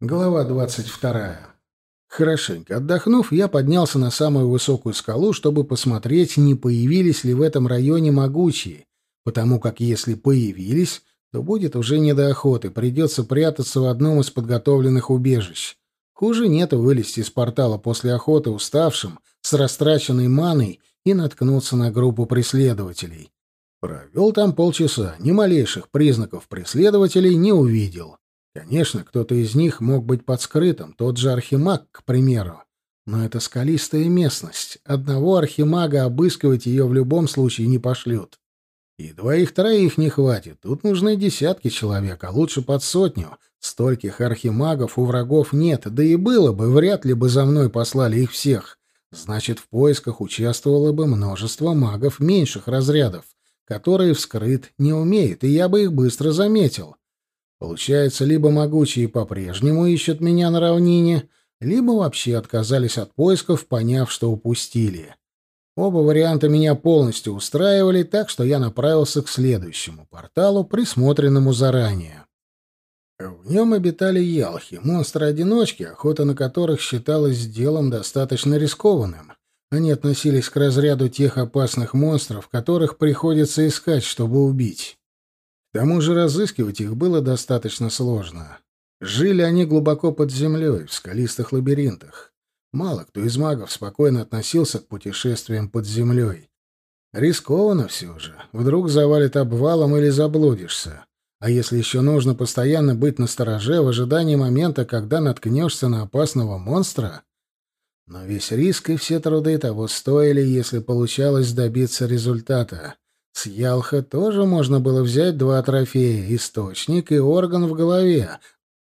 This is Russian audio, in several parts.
Глава двадцать вторая. Хорошенько отдохнув, я поднялся на самую высокую скалу, чтобы посмотреть, не появились ли в этом районе могучие, потому как если появились, то будет уже не до охоты, придется прятаться в одном из подготовленных убежищ. Хуже нету вылезти из портала после охоты уставшим, с растраченной маной и наткнуться на группу преследователей. Провел там полчаса, ни малейших признаков преследователей не увидел. Конечно, кто-то из них мог быть под скрытым, тот же архимаг, к примеру. Но это скалистая местность. Одного архимага обыскивать ее в любом случае не пошлют. И двоих-троих не хватит. Тут нужны десятки человек, а лучше под сотню. Стольких архимагов у врагов нет, да и было бы, вряд ли бы за мной послали их всех. Значит, в поисках участвовало бы множество магов меньших разрядов, которые вскрыт не умеют, и я бы их быстро заметил. Получается, либо могучие по-прежнему ищут меня на равнине, либо вообще отказались от поисков, поняв, что упустили. Оба варианта меня полностью устраивали, так что я направился к следующему порталу, присмотренному заранее. В нем обитали ялхи, монстры-одиночки, охота на которых считалась делом достаточно рискованным. Они относились к разряду тех опасных монстров, которых приходится искать, чтобы убить. Тому же разыскивать их было достаточно сложно. Жили они глубоко под землей, в скалистых лабиринтах. Мало кто из магов спокойно относился к путешествиям под землей. Рискованно все же. Вдруг завалит обвалом или заблудишься. А если еще нужно постоянно быть настороже в ожидании момента, когда наткнешься на опасного монстра? Но весь риск и все труды того стоили, если получалось добиться результата. С Ялха тоже можно было взять два трофея — источник и орган в голове,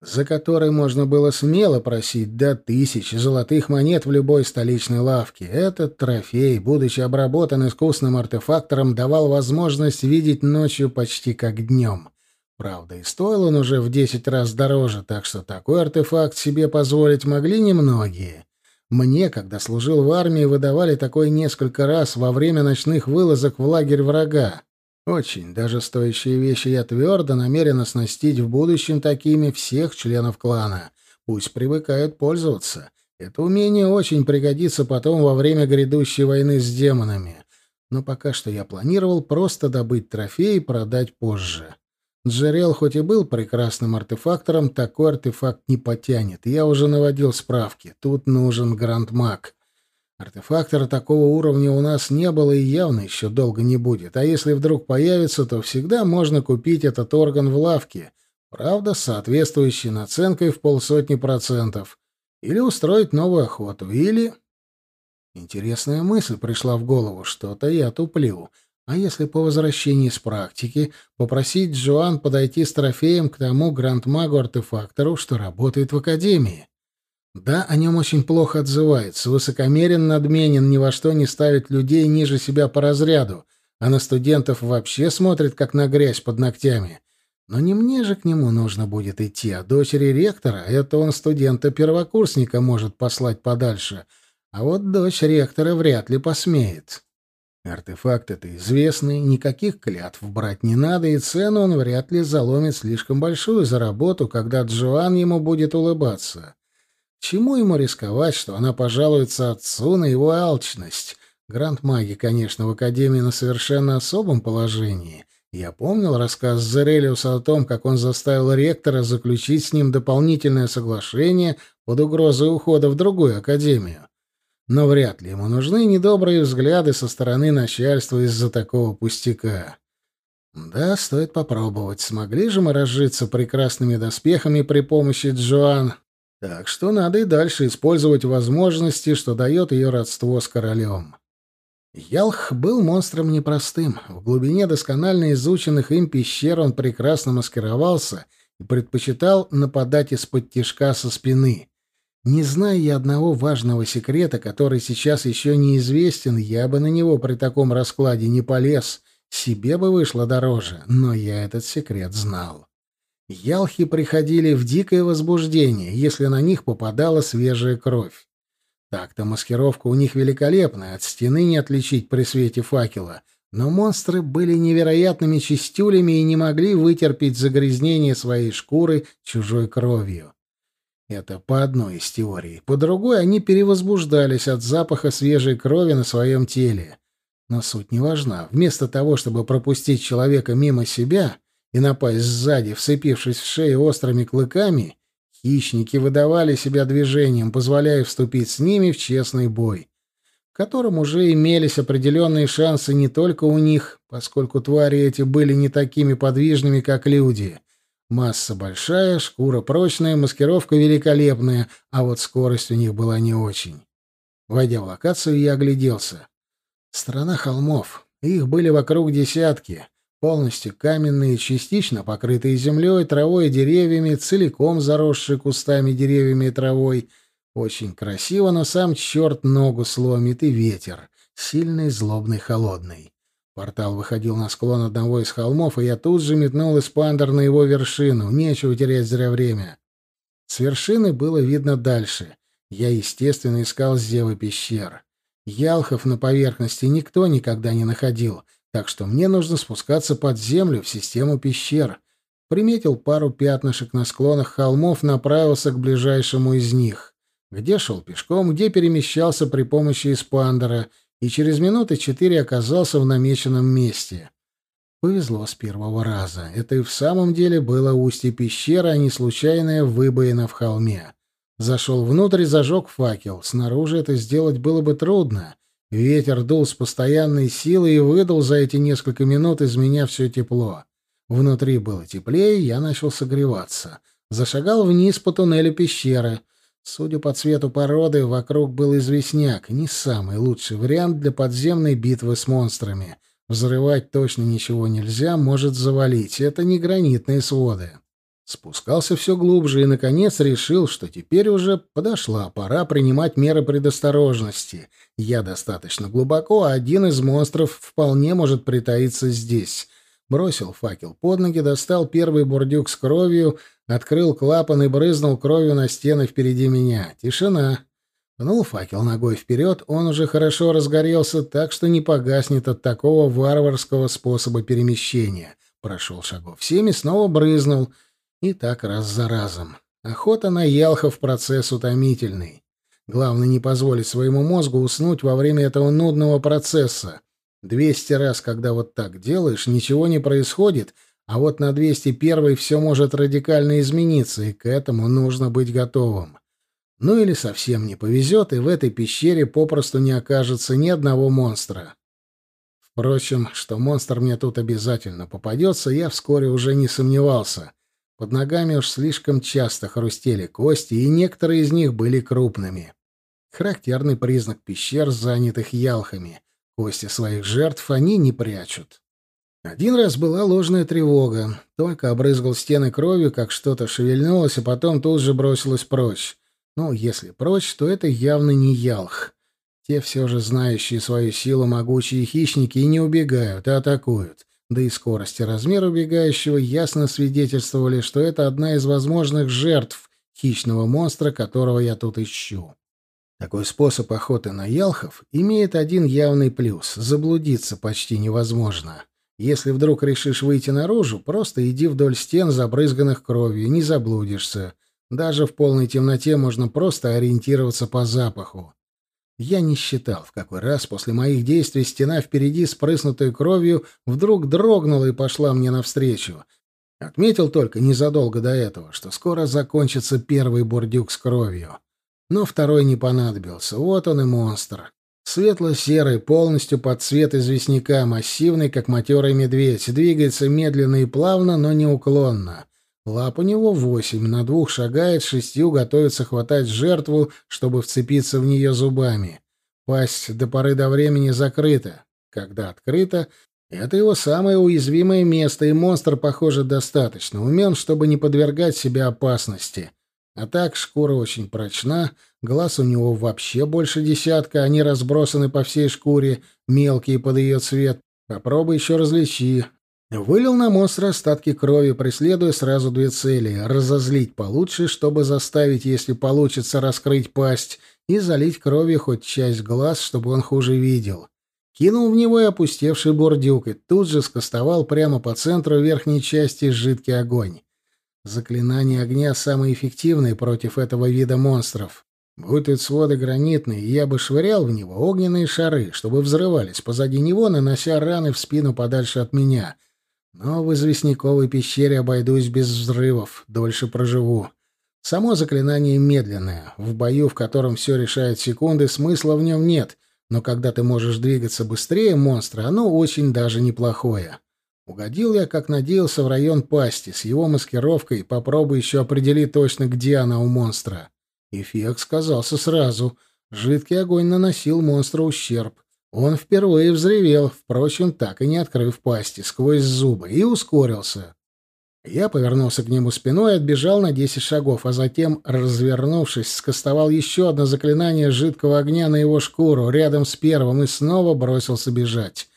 за который можно было смело просить до тысячи золотых монет в любой столичной лавке. Этот трофей, будучи обработан искусным артефактором, давал возможность видеть ночью почти как днем. Правда, и стоил он уже в десять раз дороже, так что такой артефакт себе позволить могли немногие. Мне, когда служил в армии, выдавали такой несколько раз во время ночных вылазок в лагерь врага. Очень даже стоящие вещи я твердо намерен оснастить в будущем такими всех членов клана. Пусть привыкают пользоваться. Это умение очень пригодится потом во время грядущей войны с демонами. Но пока что я планировал просто добыть трофей и продать позже. Джерел хоть и был прекрасным артефактором, такой артефакт не потянет. Я уже наводил справки. Тут нужен грандмаг. Артефактора такого уровня у нас не было и явно еще долго не будет. А если вдруг появится, то всегда можно купить этот орган в лавке. Правда, с соответствующей наценкой в полсотни процентов. Или устроить новую охоту. Или... Интересная мысль пришла в голову. Что-то я туплю. А если по возвращении с практики попросить Джоан подойти с трофеем к тому грандмагу-артефактору, что работает в Академии? Да, о нем очень плохо отзывается, высокомерен, надменен, ни во что не ставит людей ниже себя по разряду, а на студентов вообще смотрит, как на грязь под ногтями. Но не мне же к нему нужно будет идти, а дочери ректора, это он студента-первокурсника может послать подальше, а вот дочь ректора вряд ли посмеет. Артефакт это известный, никаких клятв брать не надо, и цену он вряд ли заломит слишком большую за работу, когда Джоан ему будет улыбаться. Чему ему рисковать, что она пожалуется отцу на его алчность? Гранд-маги, конечно, в Академии на совершенно особом положении. Я помнил рассказ Зерелиуса о том, как он заставил ректора заключить с ним дополнительное соглашение под угрозой ухода в другую Академию но вряд ли ему нужны недобрые взгляды со стороны начальства из-за такого пустяка. Да, стоит попробовать. Смогли же мы разжиться прекрасными доспехами при помощи Джоан. Так что надо и дальше использовать возможности, что дает ее родство с королем. Ялх был монстром непростым. В глубине досконально изученных им пещер он прекрасно маскировался и предпочитал нападать из-под тишка со спины. Не зная я одного важного секрета, который сейчас еще неизвестен, я бы на него при таком раскладе не полез. Себе бы вышло дороже, но я этот секрет знал. Ялхи приходили в дикое возбуждение, если на них попадала свежая кровь. Так-то маскировка у них великолепная, от стены не отличить при свете факела, но монстры были невероятными чистюлями и не могли вытерпеть загрязнение своей шкуры чужой кровью. Это по одной из теорий. По другой, они перевозбуждались от запаха свежей крови на своем теле. Но суть не важна. Вместо того, чтобы пропустить человека мимо себя и напасть сзади, вцепившись в шею острыми клыками, хищники выдавали себя движением, позволяя вступить с ними в честный бой котором уже имелись определенные шансы не только у них, поскольку твари эти были не такими подвижными, как люди. Масса большая, шкура прочная, маскировка великолепная, а вот скорость у них была не очень. Войдя в локацию, я огляделся. Страна холмов. Их были вокруг десятки. Полностью каменные, частично покрытые землей, травой и деревьями, целиком заросшие кустами, деревьями и травой — очень красиво, но сам черт ногу сломит и ветер. Сильный, злобный, холодный. Портал выходил на склон одного из холмов, и я тут же метнул эспандер на его вершину. Нечего терять зря время. С вершины было видно дальше. Я, естественно, искал зевы пещер. Ялхов на поверхности никто никогда не находил, так что мне нужно спускаться под землю в систему пещер. Приметил пару пятнышек на склонах холмов, направился к ближайшему из них где шел пешком, где перемещался при помощи эспандера, и через минуты четыре оказался в намеченном месте. Повезло с первого раза. Это и в самом деле было устье пещеры, а не случайная выбоина в холме. Зашел внутрь и зажег факел. Снаружи это сделать было бы трудно. Ветер дул с постоянной силой и выдал за эти несколько минут из меня все тепло. Внутри было теплее, я начал согреваться. Зашагал вниз по туннелю пещеры. Судя по цвету породы, вокруг был известняк, не самый лучший вариант для подземной битвы с монстрами. Взрывать точно ничего нельзя, может завалить. Это не гранитные своды. Спускался все глубже и, наконец, решил, что теперь уже подошла пора принимать меры предосторожности. Я достаточно глубоко, а один из монстров вполне может притаиться здесь. Бросил факел под ноги, достал первый бурдюк с кровью, Открыл клапан и брызнул кровью на стены впереди меня. Тишина. Пнул факел ногой вперед, он уже хорошо разгорелся, так что не погаснет от такого варварского способа перемещения. Прошел шагов семь и снова брызнул. И так раз за разом. Охота на ялхов процесс утомительный. Главное не позволить своему мозгу уснуть во время этого нудного процесса. Двести раз, когда вот так делаешь, ничего не происходит — а вот на 201 все может радикально измениться, и к этому нужно быть готовым. Ну или совсем не повезет, и в этой пещере попросту не окажется ни одного монстра. Впрочем, что монстр мне тут обязательно попадется, я вскоре уже не сомневался. Под ногами уж слишком часто хрустели кости, и некоторые из них были крупными. Характерный признак пещер, занятых ялхами. Кости своих жертв они не прячут. Один раз была ложная тревога. Только обрызгал стены кровью, как что-то шевельнулось, а потом тут же бросилось прочь. Ну, если прочь, то это явно не Ялх. Те все же знающие свою силу могучие хищники и не убегают, а атакуют. Да и скорость и размер убегающего ясно свидетельствовали, что это одна из возможных жертв хищного монстра, которого я тут ищу. Такой способ охоты на ялхов имеет один явный плюс — заблудиться почти невозможно. Если вдруг решишь выйти наружу, просто иди вдоль стен, забрызганных кровью, не заблудишься. Даже в полной темноте можно просто ориентироваться по запаху. Я не считал, в какой раз после моих действий стена впереди, спрыснутая кровью, вдруг дрогнула и пошла мне навстречу. Отметил только незадолго до этого, что скоро закончится первый бурдюк с кровью. Но второй не понадобился. Вот он и монстр. Светло-серый, полностью под цвет известняка, массивный, как матерый медведь, двигается медленно и плавно, но неуклонно. Лап у него восемь, на двух шагает, шестью готовится хватать жертву, чтобы вцепиться в нее зубами. Пасть до поры до времени закрыта. Когда открыта, это его самое уязвимое место, и монстр, похоже, достаточно умен, чтобы не подвергать себя опасности. А так шкура очень прочна, глаз у него вообще больше десятка, они разбросаны по всей шкуре, мелкие под ее цвет. Попробуй еще различи. Вылил на монстра остатки крови, преследуя сразу две цели — разозлить получше, чтобы заставить, если получится, раскрыть пасть, и залить кровью хоть часть глаз, чтобы он хуже видел. Кинул в него и опустевший бурдюк, и тут же скостовал прямо по центру верхней части жидкий огонь. Заклинание огня самое эффективное против этого вида монстров. Будь своды гранитные, я бы швырял в него огненные шары, чтобы взрывались позади него, нанося раны в спину подальше от меня. Но в известняковой пещере обойдусь без взрывов, дольше проживу. Само заклинание медленное. В бою, в котором все решает секунды, смысла в нем нет. Но когда ты можешь двигаться быстрее монстра, оно очень даже неплохое. Угодил я, как надеялся, в район пасти. С его маскировкой попробуй еще определи точно, где она у монстра. Эффект сказался сразу. Жидкий огонь наносил монстру ущерб. Он впервые взревел, впрочем, так и не открыв пасти, сквозь зубы, и ускорился. Я повернулся к нему спиной и отбежал на десять шагов, а затем, развернувшись, скостовал еще одно заклинание жидкого огня на его шкуру рядом с первым и снова бросился бежать.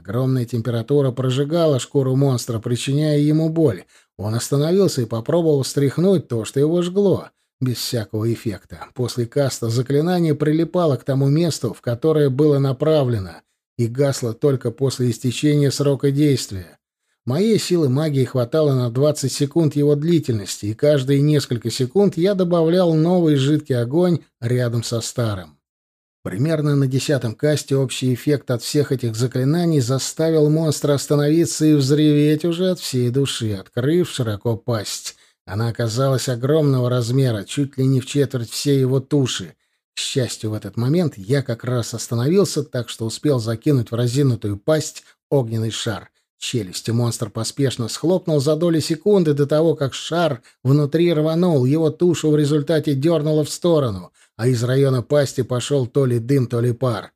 Огромная температура прожигала шкуру монстра, причиняя ему боль. Он остановился и попробовал стряхнуть то, что его жгло, без всякого эффекта. После каста заклинание прилипало к тому месту, в которое было направлено, и гасло только после истечения срока действия. Моей силы магии хватало на 20 секунд его длительности, и каждые несколько секунд я добавлял новый жидкий огонь рядом со старым. Примерно на десятом касте общий эффект от всех этих заклинаний заставил монстра остановиться и взреветь уже от всей души, открыв широко пасть. Она оказалась огромного размера, чуть ли не в четверть всей его туши. К счастью, в этот момент я как раз остановился, так что успел закинуть в разинутую пасть огненный шар — Челюсти монстр поспешно схлопнул за доли секунды до того, как шар внутри рванул, его тушу в результате дернуло в сторону, а из района пасти пошел то ли дым, то ли пар.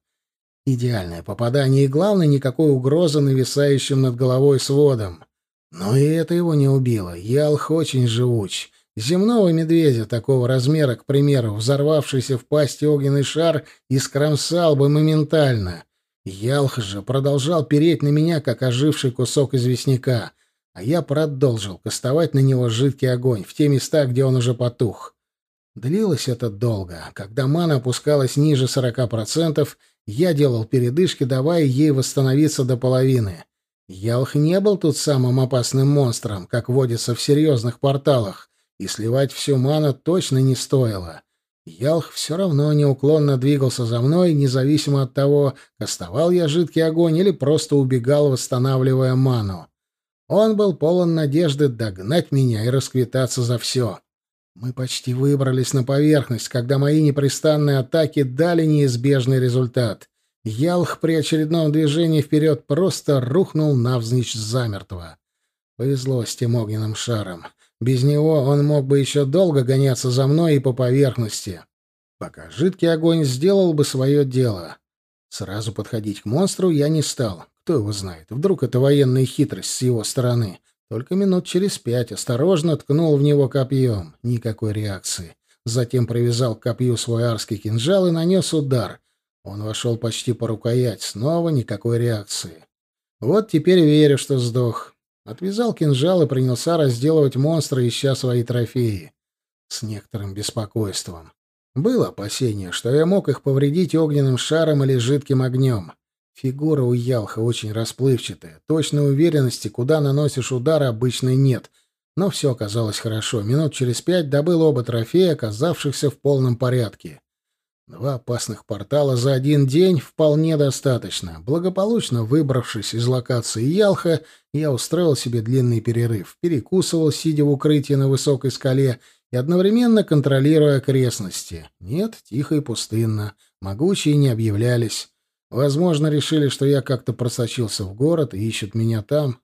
Идеальное попадание и, главное, никакой угрозы нависающим над головой сводом. Но и это его не убило. Ялх очень живуч. Земного медведя такого размера, к примеру, взорвавшийся в пасти огненный шар, искромсал бы моментально — Ялх же продолжал переть на меня, как оживший кусок известняка, а я продолжил кастовать на него жидкий огонь в те места, где он уже потух. Длилось это долго. Когда мана опускалась ниже 40%, я делал передышки, давая ей восстановиться до половины. Ялх не был тут самым опасным монстром, как водится в серьезных порталах, и сливать всю ману точно не стоило. Ялх все равно неуклонно двигался за мной, независимо от того, кастовал я жидкий огонь или просто убегал, восстанавливая ману. Он был полон надежды догнать меня и расквитаться за все. Мы почти выбрались на поверхность, когда мои непрестанные атаки дали неизбежный результат. Ялх при очередном движении вперед просто рухнул навзничь замертво. Повезло с тем огненным шаром. Без него он мог бы еще долго гоняться за мной и по поверхности. Пока жидкий огонь сделал бы свое дело. Сразу подходить к монстру я не стал. Кто его знает, вдруг это военная хитрость с его стороны. Только минут через пять осторожно ткнул в него копьем. Никакой реакции. Затем привязал к копью свой арский кинжал и нанес удар. Он вошел почти по рукоять. Снова никакой реакции. Вот теперь верю, что сдох. Отвязал кинжал и принялся разделывать монстра, ища свои трофеи. С некоторым беспокойством. Было опасение, что я мог их повредить огненным шаром или жидким огнем. Фигура у Ялха очень расплывчатая. Точной уверенности, куда наносишь удар, обычно нет. Но все оказалось хорошо. Минут через пять добыл оба трофея, оказавшихся в полном порядке. Два опасных портала за один день вполне достаточно. Благополучно выбравшись из локации Ялха, я устроил себе длинный перерыв, перекусывал, сидя в укрытии на высокой скале и одновременно контролируя окрестности. Нет, тихо и пустынно. Могучие не объявлялись. Возможно, решили, что я как-то просочился в город и ищут меня там.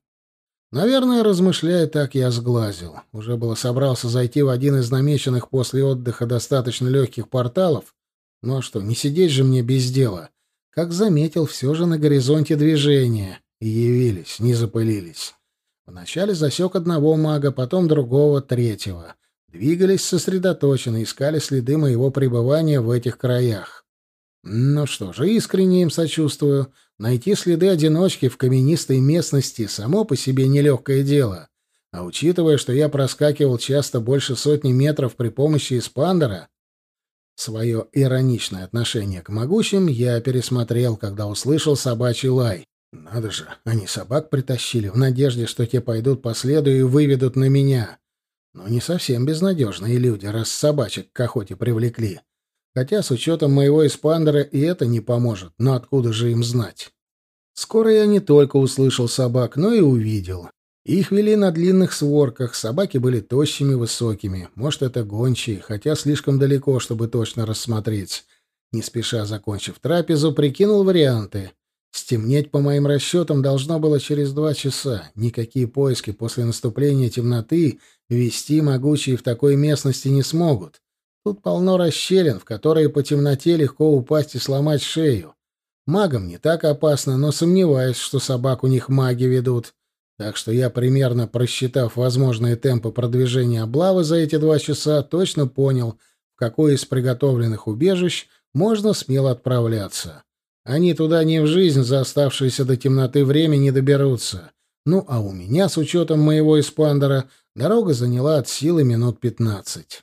Наверное, размышляя так, я сглазил. Уже было собрался зайти в один из намеченных после отдыха достаточно легких порталов, ну а что, не сидеть же мне без дела. Как заметил, все же на горизонте движения. И явились, не запылились. Вначале засек одного мага, потом другого, третьего. Двигались сосредоточенно, искали следы моего пребывания в этих краях. Ну что же, искренне им сочувствую. Найти следы одиночки в каменистой местности само по себе нелегкое дело. А учитывая, что я проскакивал часто больше сотни метров при помощи эспандера, Свое ироничное отношение к могучим я пересмотрел, когда услышал собачий лай. Надо же, они собак притащили в надежде, что те пойдут по следу и выведут на меня. Но не совсем безнадежные люди, раз собачек к охоте привлекли. Хотя с учетом моего эспандера и это не поможет, но откуда же им знать? Скоро я не только услышал собак, но и увидел. Их вели на длинных сворках, собаки были тощими, высокими. Может, это гончие, хотя слишком далеко, чтобы точно рассмотреть. Не спеша закончив трапезу, прикинул варианты. Стемнеть, по моим расчетам, должно было через два часа. Никакие поиски после наступления темноты вести могучие в такой местности не смогут. Тут полно расщелин, в которые по темноте легко упасть и сломать шею. Магам не так опасно, но сомневаюсь, что собак у них маги ведут. Так что я, примерно просчитав возможные темпы продвижения облавы за эти два часа, точно понял, в какое из приготовленных убежищ можно смело отправляться. Они туда ни в жизнь за оставшееся до темноты время не доберутся. Ну, а у меня, с учетом моего эспандера, дорога заняла от силы минут пятнадцать.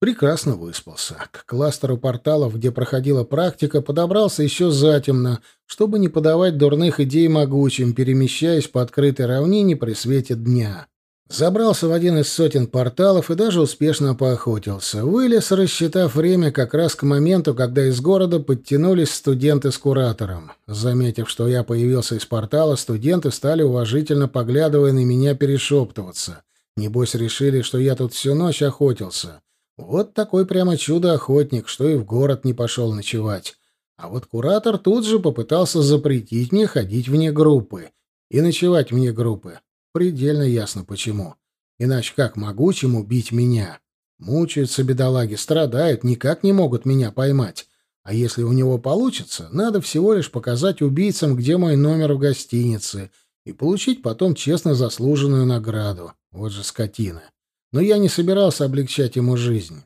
Прекрасно выспался. К кластеру порталов, где проходила практика, подобрался еще затемно, чтобы не подавать дурных идей могучим, перемещаясь по открытой равнине при свете дня. Забрался в один из сотен порталов и даже успешно поохотился. Вылез, рассчитав время как раз к моменту, когда из города подтянулись студенты с куратором. Заметив, что я появился из портала, студенты стали уважительно поглядывая на меня перешептываться. Небось, решили, что я тут всю ночь охотился. Вот такой прямо чудо-охотник, что и в город не пошел ночевать. А вот куратор тут же попытался запретить мне ходить вне группы и ночевать вне группы. Предельно ясно почему. Иначе как могучим убить меня? Мучаются бедолаги, страдают, никак не могут меня поймать. А если у него получится, надо всего лишь показать убийцам, где мой номер в гостинице, и получить потом честно заслуженную награду. Вот же скотина но я не собирался облегчать ему жизнь.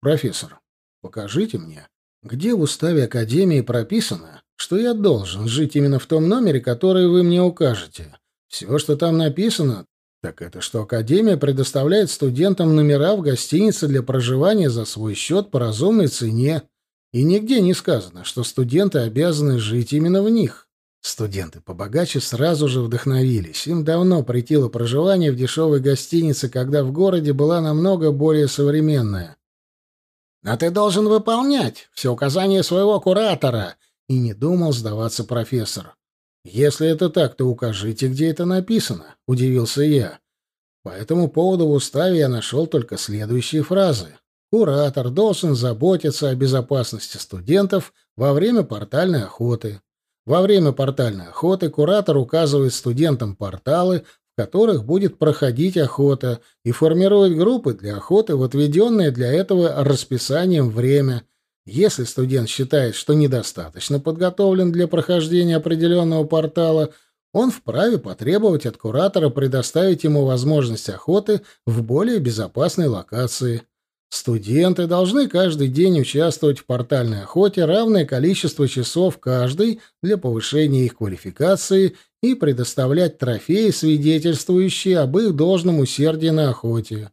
«Профессор, покажите мне, где в уставе Академии прописано, что я должен жить именно в том номере, который вы мне укажете. Все, что там написано, так это что Академия предоставляет студентам номера в гостинице для проживания за свой счет по разумной цене, и нигде не сказано, что студенты обязаны жить именно в них. Студенты побогаче сразу же вдохновились. Им давно притило проживание в дешевой гостинице, когда в городе была намного более современная. «Но ты должен выполнять все указания своего куратора!» И не думал сдаваться профессор. «Если это так, то укажите, где это написано», — удивился я. По этому поводу в уставе я нашел только следующие фразы. «Куратор должен заботиться о безопасности студентов во время портальной охоты». Во время портальной охоты куратор указывает студентам порталы, в которых будет проходить охота, и формирует группы для охоты в отведенное для этого расписанием время. Если студент считает, что недостаточно подготовлен для прохождения определенного портала, он вправе потребовать от куратора предоставить ему возможность охоты в более безопасной локации. Студенты должны каждый день участвовать в портальной охоте равное количество часов каждый для повышения их квалификации и предоставлять трофеи, свидетельствующие об их должном усердии на охоте.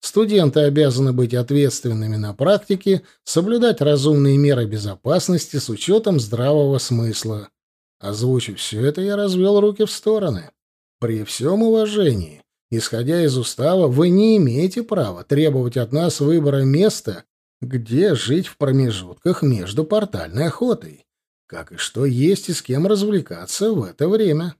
Студенты обязаны быть ответственными на практике, соблюдать разумные меры безопасности с учетом здравого смысла. Озвучив все это, я развел руки в стороны. При всем уважении. Исходя из устава, вы не имеете права требовать от нас выбора места, где жить в промежутках между портальной охотой. Как и что есть и с кем развлекаться в это время.